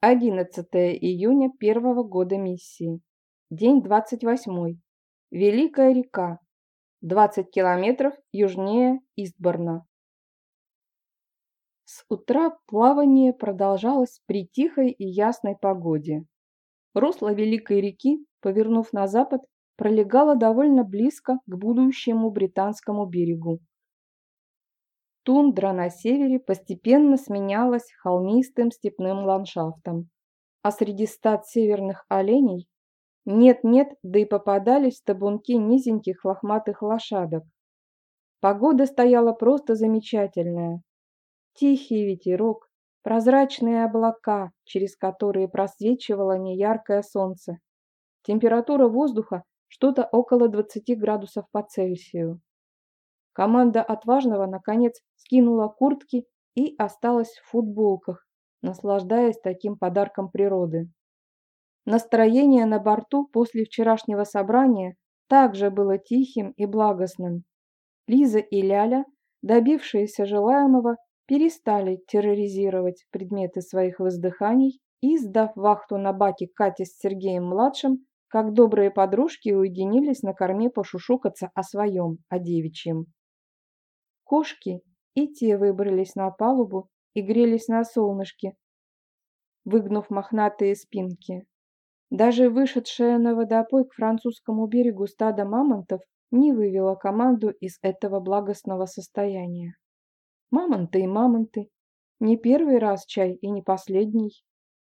11 июня первого года миссии. День 28. Великая река. 20 километров южнее Истборна. С утра плавание продолжалось при тихой и ясной погоде. Русло Великой реки, повернув на запад, пролегало довольно близко к будущему британскому берегу. Тундра на севере постепенно сменялась холмистым степным ландшафтом, а среди стад северных оленей нет-нет, да и попадались табунки низеньких лохматых лошадок. Погода стояла просто замечательная. Тихий ветерок, прозрачные облака, через которые просвечивало неяркое солнце. Температура воздуха что-то около 20 градусов по Цельсию. Команда отважного, наконец, скинула куртки и осталась в футболках, наслаждаясь таким подарком природы. Настроение на борту после вчерашнего собрания также было тихим и благостным. Лиза и Ляля, добившиеся желаемого, перестали терроризировать предметы своих воздыханий и, сдав вахту на баке Кате с Сергеем-младшим, как добрые подружки уединились на корме пошушукаться о своем, о девичьем. Кошки и те выбрались на палубу и грелись на солнышке, выгнув мохнатые спинки. Даже вышедшая на водопой к французскому берегу стадо мамонтов не вывела команду из этого благостного состояния. Мамонты и мамонты. Не первый раз чай и не последний.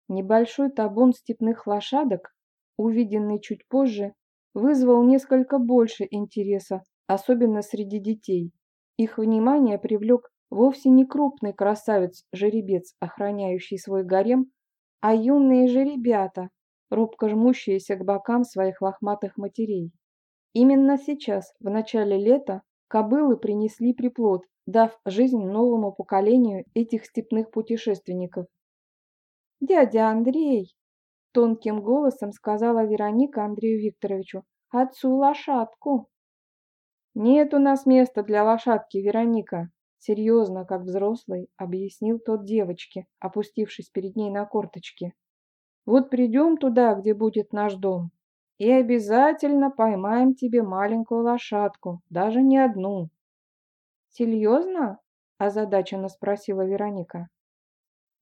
Небольшой табун степных лошадок, увиденный чуть позже, вызвал несколько больше интереса, особенно среди детей. Их внимание привлек вовсе не крупный красавец-жеребец, охраняющий свой гарем, а юные жеребята, робко жмущиеся к бокам своих лохматых матерей. Именно сейчас, в начале лета, кобылы принесли приплод, дав жизнь новому поколению этих степных путешественников. «Дядя Андрей!» – тонким голосом сказала Вероника Андрею Викторовичу. «Отцу лошадку!» «Нет у нас места для лошадки, Вероника», — серьезно, как взрослый, объяснил тот девочке, опустившись перед ней на корточки. «Вот придем туда, где будет наш дом, и обязательно поймаем тебе маленькую лошадку, даже не одну». «Серьезно?» — озадаченно спросила Вероника.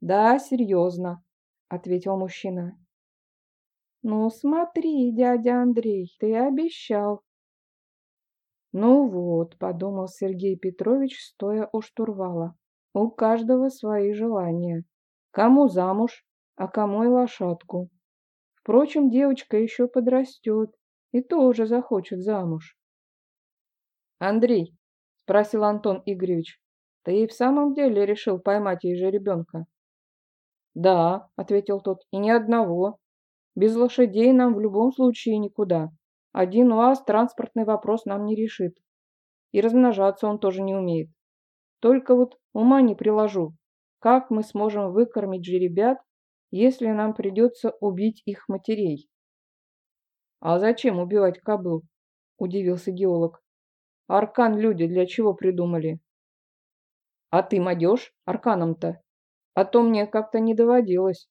«Да, серьезно», — ответил мужчина. «Ну смотри, дядя Андрей, ты обещал», «Ну вот», — подумал Сергей Петрович, стоя у штурвала, — «у каждого свои желания. Кому замуж, а кому и лошадку. Впрочем, девочка еще подрастет и тоже захочет замуж». «Андрей», — спросил Антон Игоревич, — «ты и в самом деле решил поймать ей же ребенка?» «Да», — ответил тот, — «и ни одного. Без лошадей нам в любом случае никуда. Один УАЗ транспортный вопрос нам не решит. И размножаться он тоже не умеет. Только вот ума не приложу, как мы сможем выкормить жеребят, если нам придется убить их матерей. А зачем убивать кобыл? Удивился геолог. Аркан люди для чего придумали? А ты мадешь арканом-то? А то мне как-то не доводилось.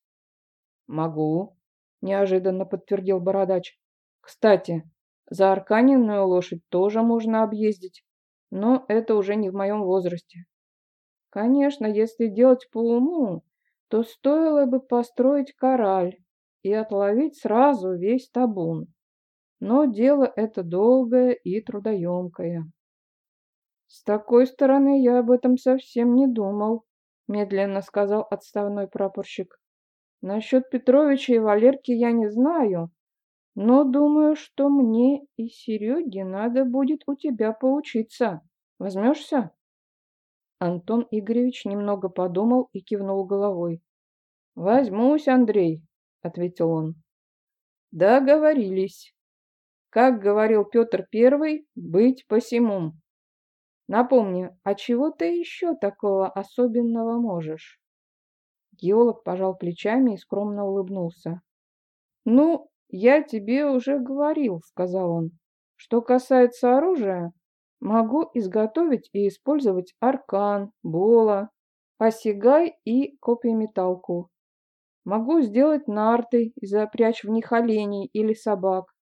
Могу, неожиданно подтвердил бородач. Кстати, за арканенную лошадь тоже можно объездить, но это уже не в моем возрасте. Конечно, если делать по уму, то стоило бы построить кораль и отловить сразу весь табун. Но дело это долгое и трудоемкое. С такой стороны я об этом совсем не думал, медленно сказал отставной прапорщик. Насчет Петровича и Валерки я не знаю, но думаю, что мне и Сереге надо будет у тебя поучиться. Возьмешься?» Антон Игоревич немного подумал и кивнул головой. «Возьмусь, Андрей», — ответил он. «Договорились. Как говорил Петр Первый, быть посему. Напомни, а чего ты еще такого особенного можешь?» Геолог пожал плечами и скромно улыбнулся. «Ну, «Я тебе уже говорил», — сказал он. «Что касается оружия, могу изготовить и использовать аркан, бола, осягай и копьеметалку. Могу сделать нарты и запрячь в них оленей или собак.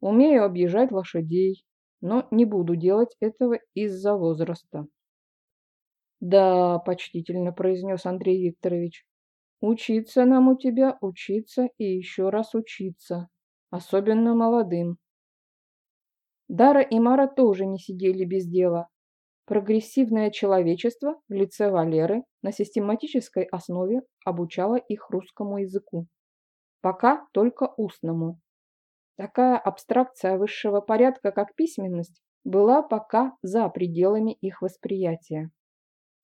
Умею объезжать лошадей, но не буду делать этого из-за возраста. «Да», – почтительно произнес Андрей Викторович, – «учиться нам у тебя, учиться и еще раз учиться, особенно молодым». Дара и Мара тоже не сидели без дела. Прогрессивное человечество в лице Валеры на систематической основе обучало их русскому языку. Пока только устному. Такая абстракция высшего порядка, как письменность, была пока за пределами их восприятия.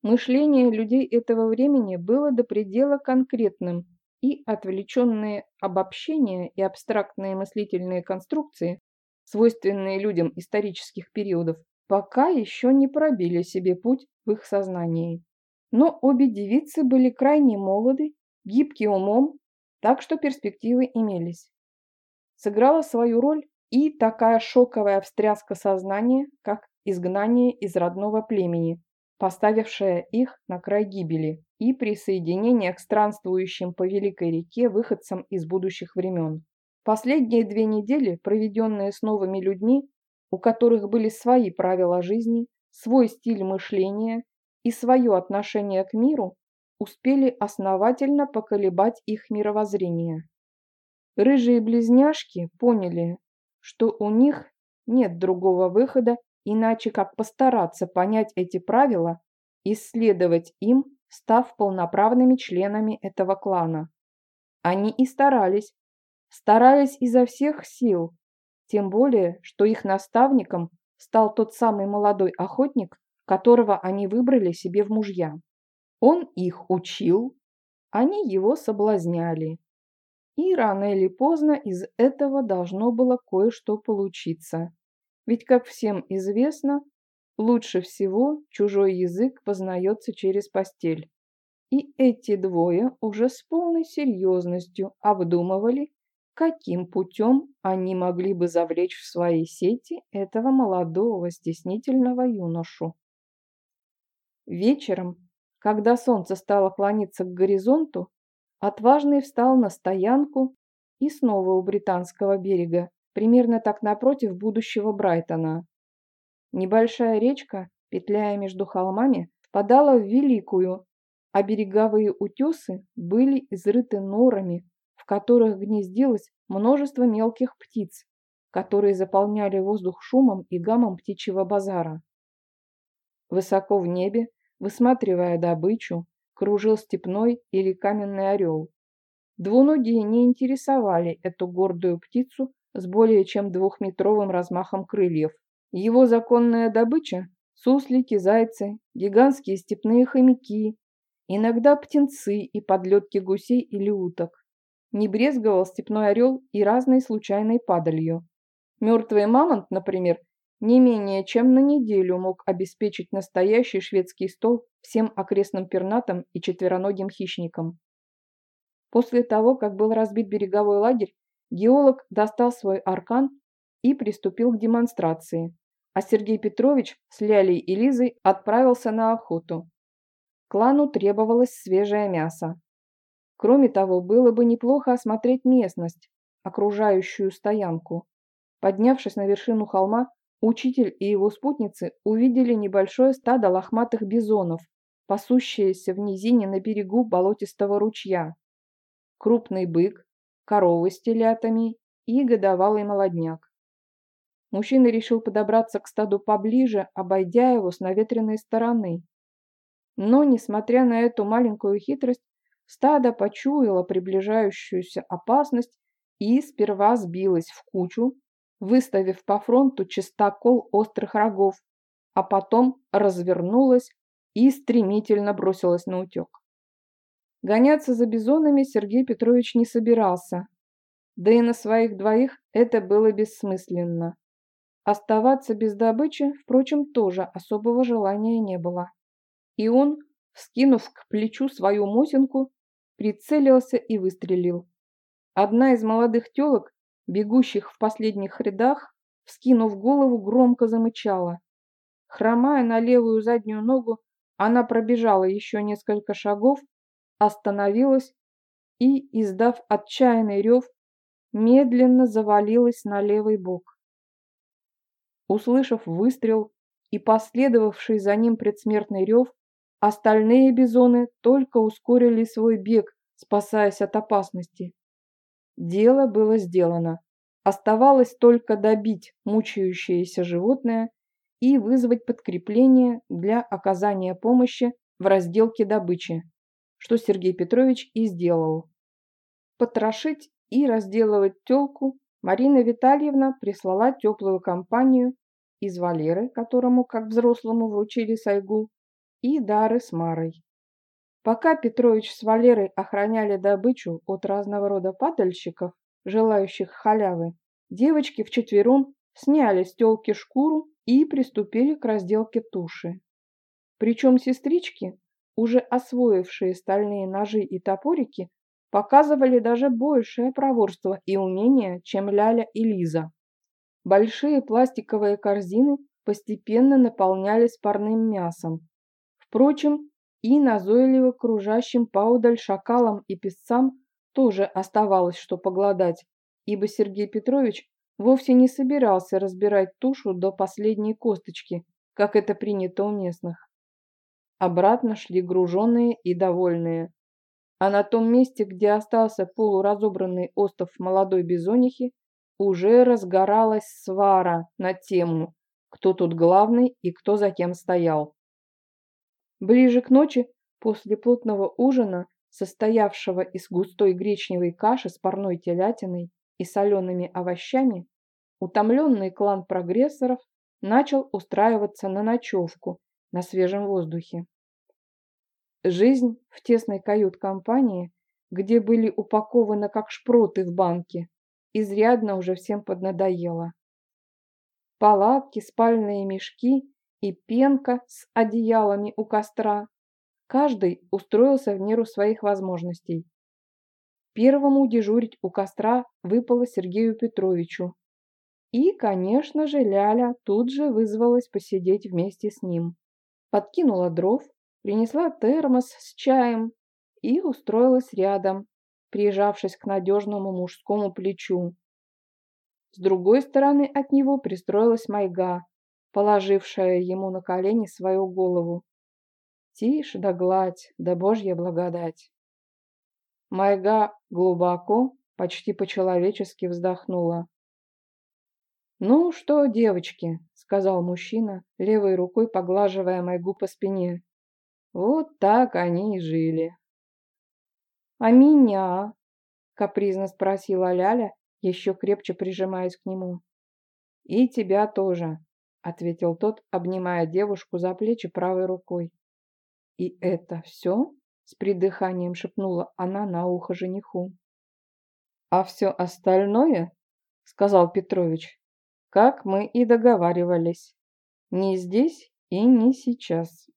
Мышление людей этого времени было до предела конкретным, и отвлеченные обобщения и абстрактные мыслительные конструкции, свойственные людям исторических периодов, пока еще не пробили себе путь в их сознании. Но обе девицы были крайне молоды, гибки умом, так что перспективы имелись. Сыграла свою роль и такая шоковая встряска сознания, как изгнание из родного племени, поставившая их на край гибели, и присоединение к странствующим по Великой реке выходцам из будущих времен. Последние две недели, проведенные с новыми людьми, у которых были свои правила жизни, свой стиль мышления и свое отношение к миру, успели основательно поколебать их мировоззрение. Рыжие близняшки поняли, что у них нет другого выхода, иначе как постараться понять эти правила, исследовать им, став полноправными членами этого клана. Они и старались, старались изо всех сил, тем более, что их наставником стал тот самый молодой охотник, которого они выбрали себе в мужья. Он их учил, они его соблазняли. И рано или поздно из этого должно было кое-что получиться. Ведь, как всем известно, лучше всего чужой язык познается через постель. И эти двое уже с полной серьезностью обдумывали, каким путем они могли бы завлечь в свои сети этого молодого стеснительного юношу. Вечером, когда солнце стало клониться к горизонту, отважный встал на стоянку и снова у британского берега, примерно так напротив будущего Брайтона. Небольшая речка, петляя между холмами, впадала в Великую, а береговые утесы были изрыты норами, в которых гнездилось множество мелких птиц, которые заполняли воздух шумом и гамом птичьего базара. Высоко в небе, высматривая добычу, кружил степной или каменный орел. Двуногие не интересовали эту гордую птицу с более чем двухметровым размахом крыльев. Его законная добыча – суслики, зайцы, гигантские степные хомяки, иногда птенцы и подлетки гусей или уток. Не брезговал степной орел и разной случайной падалью. Мертвый мамонт, например, не менее чем на неделю мог обеспечить настоящий шведский стол всем окрестным пернатым и четвероногим хищникам. После того, как был разбит береговой лагерь, геолог достал свой аркан и приступил к демонстрации, а Сергей Петрович с Лялей и Лизой отправился на охоту. Клану требовалось свежее мясо. Кроме того, было бы неплохо осмотреть местность, окружающую стоянку. Поднявшись на вершину холма, учитель и его спутницы увидели небольшое стадо лохматых бизонов, пасущееся в низине на берегу болотистого ручья. Крупный бык, коровы с телятами и годовалый молодняк. Мужчина решил подобраться к стаду поближе, обойдя его с наветренной стороны. Но, несмотря на эту маленькую хитрость, Стадо почуяло приближающуюся опасность и сперва сбилось в кучу, выставив по фронту чистокол острых рогов, а потом развернулось и стремительно бросилось на утек. Гоняться за бизонами Сергей Петрович не собирался, да и на своих двоих это было бессмысленно. Оставаться без добычи, впрочем, тоже особого желания не было. И он, скинув к плечу свою мосинку, прицелился и выстрелил. Одна из молодых телок, бегущих в последних рядах, вскинув голову, громко замычала. Хромая на левую заднюю ногу, она пробежала еще несколько шагов, остановилась и, издав отчаянный рев, медленно завалилась на левый бок. Услышав выстрел и последовавший за ним предсмертный рев, остальные бизоны только ускорили свой бег, спасаясь от опасности. Дело было сделано. Оставалось только добить мучающееся животное и вызвать подкрепление для оказания помощи в разделке добычи, что Сергей Петрович и сделал. Потрошить и разделывать телку Марина Витальевна прислала теплую компанию из Валеры, которому, как взрослому, вручили сайгу, и Дары с Марой. Пока Петрович с Валерой охраняли добычу от разного рода падальщиков, желающих халявы, девочки вчетвером сняли с телки шкуру и приступили к разделке туши. Причем сестрички, уже освоившие стальные ножи и топорики, показывали даже большее проворство и умение, чем Ляля и Лиза. Большие пластиковые корзины постепенно наполнялись парным мясом. Впрочем, и назойливо кружащим поудаль шакалам и песцам тоже оставалось что погладать, ибо Сергей Петрович вовсе не собирался разбирать тушу до последней косточки, как это принято у местных. Обратно шли груженные и довольные. А на том месте, где остался полуразобранный остов молодой бизонихи, уже разгоралась свара на тему, кто тут главный и кто за кем стоял. Ближе к ночи, после плотного ужина, состоявшего из густой гречневой каши с парной телятиной и солеными овощами, утомленный клан прогрессоров начал устраиваться на ночевку на свежем воздухе. Жизнь в тесной кают-компании, где были упакованы как шпроты в банке, изрядно уже всем поднадоела. Палатки, спальные мешки и пенка с одеялами у костра. Каждый устроился в меру своих возможностей. Первому дежурить у костра выпало Сергею Петровичу. И, конечно же, Ляля тут же вызвалась посидеть вместе с ним. Подкинула дров, принесла термос с чаем и устроилась рядом, прижавшись к надежному мужскому плечу. С другой стороны от него пристроилась Майга, положившая ему на колени свою голову. Тише да гладь, да божья благодать. Майга глубоко, почти по-человечески вздохнула. «Ну что, девочки», — сказал мужчина, левой рукой поглаживая Майгу по спине. «Вот так они и жили». «А меня?» — капризно спросила Ляля, еще крепче прижимаясь к нему. «И тебя тоже», — ответил тот, обнимая девушку за плечи правой рукой. «И это все?» — с придыханием шепнула она на ухо жениху. «А все остальное?» — сказал Петрович. «Как мы и договаривались. Не здесь и не сейчас».